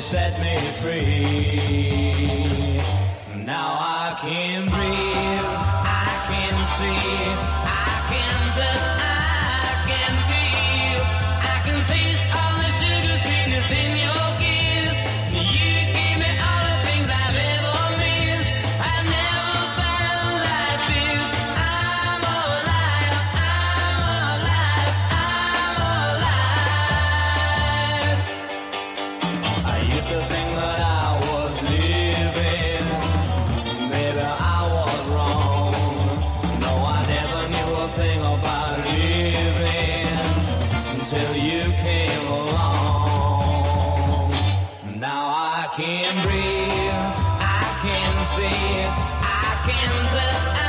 set me free. Now I can breathe, I can see, I can just. till you came along. Now I can breathe, I can see, I can tell.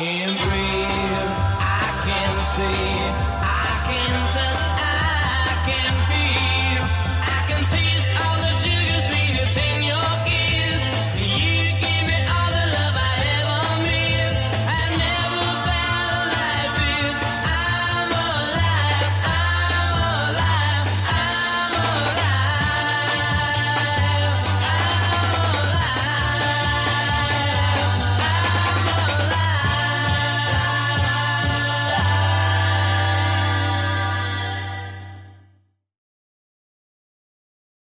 can breathe, I can see, I can touch.